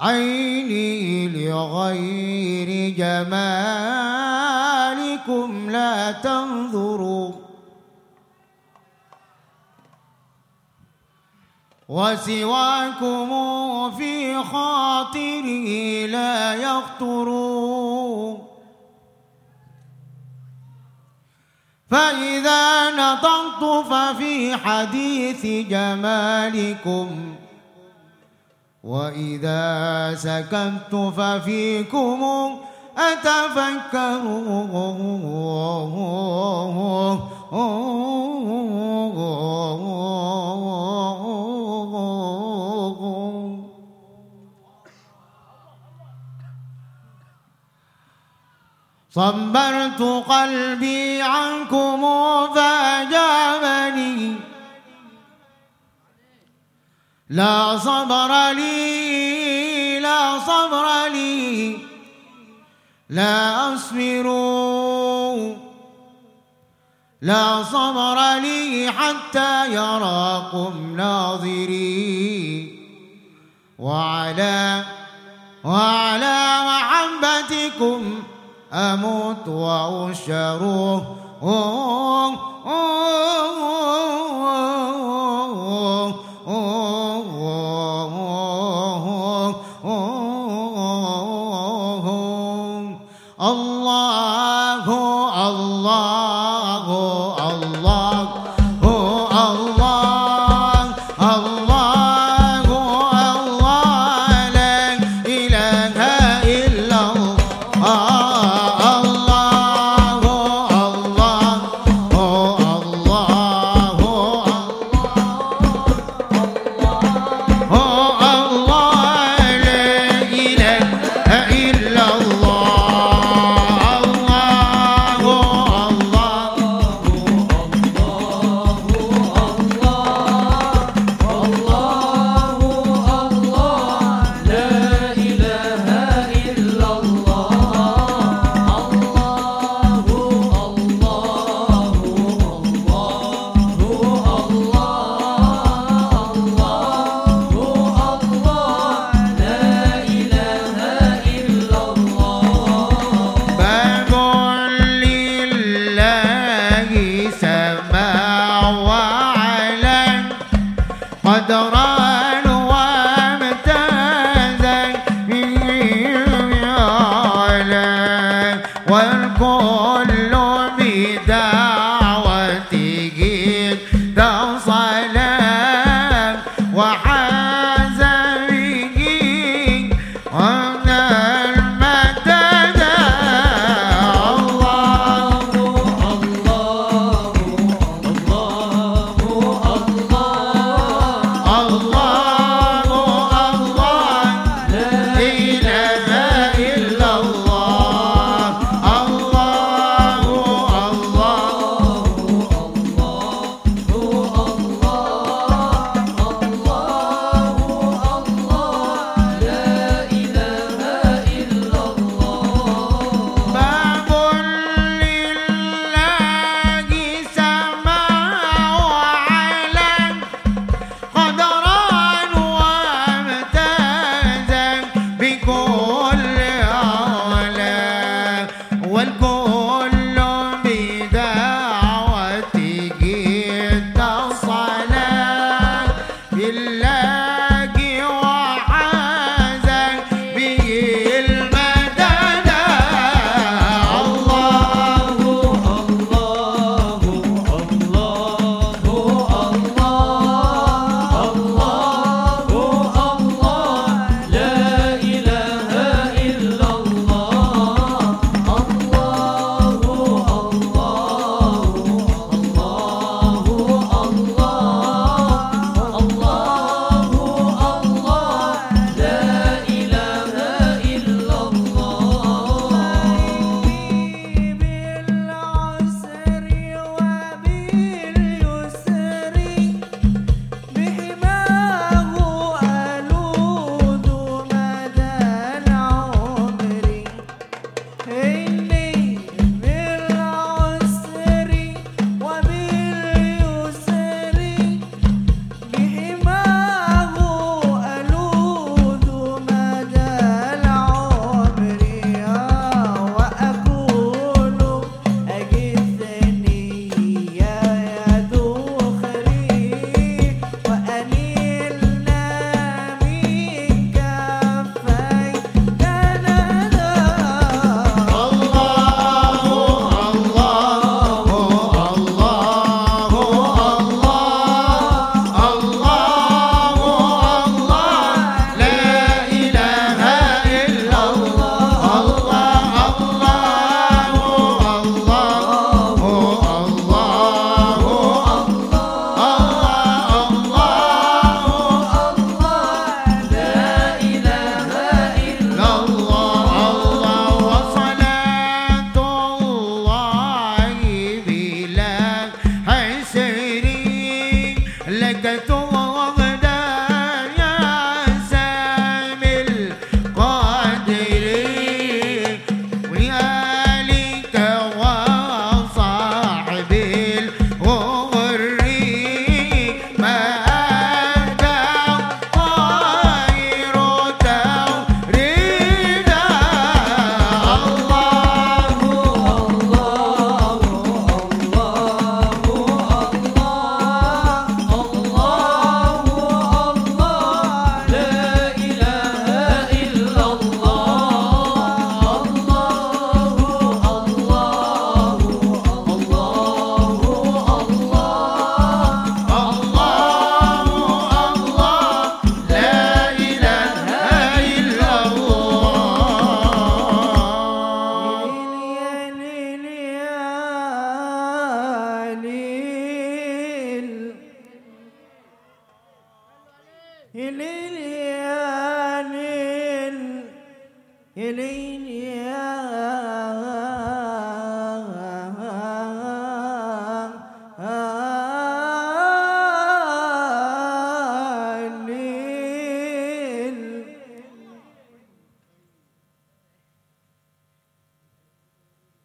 عيني لغير جمالكم لا تنظروا. وسواكم في خاطري لا يخطروا فإذا نطقت ففي حديث جمالكم وإذا سكت ففيكم أتفكر صبرت قلبي عنكم فأجابني لا صبر لي لا صبر لي لا أصبر لا صبر لي حتى يراكم ناظري. وعلى وعلى محبتكم أموت وأشر الله الله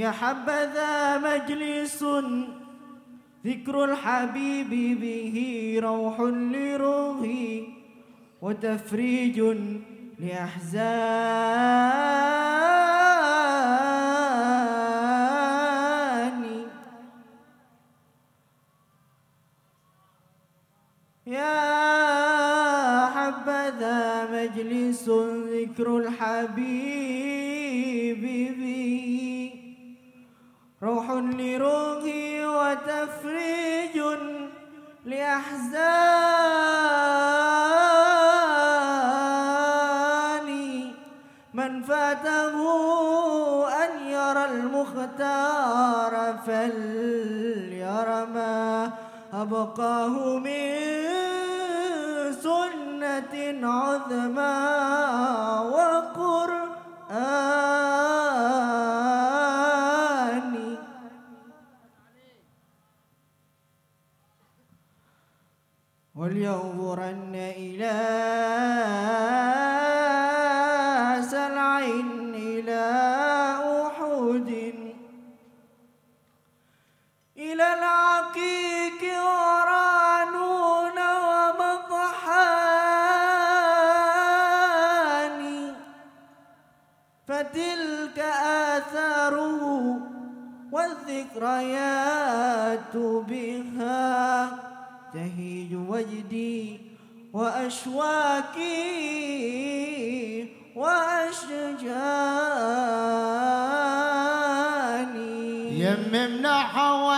يا حبذا مجلس ذكر الحبيب به روح لروحي وتفريج لأحزاني. يا حبذا مجلس ذكر الحبيب روح لروحي وتفريج لأحزاني. من فاته أن يرى المختار فليرى ما أبقاه من سنة عظمى وقرآن. ولينظرن إلى سلع إلى أحد. إلى العقيق ورانون ومطحان. فتلك آثاره والذكريات بها. تهيج وجدي وأشواكي وأشجاني. يمم نحو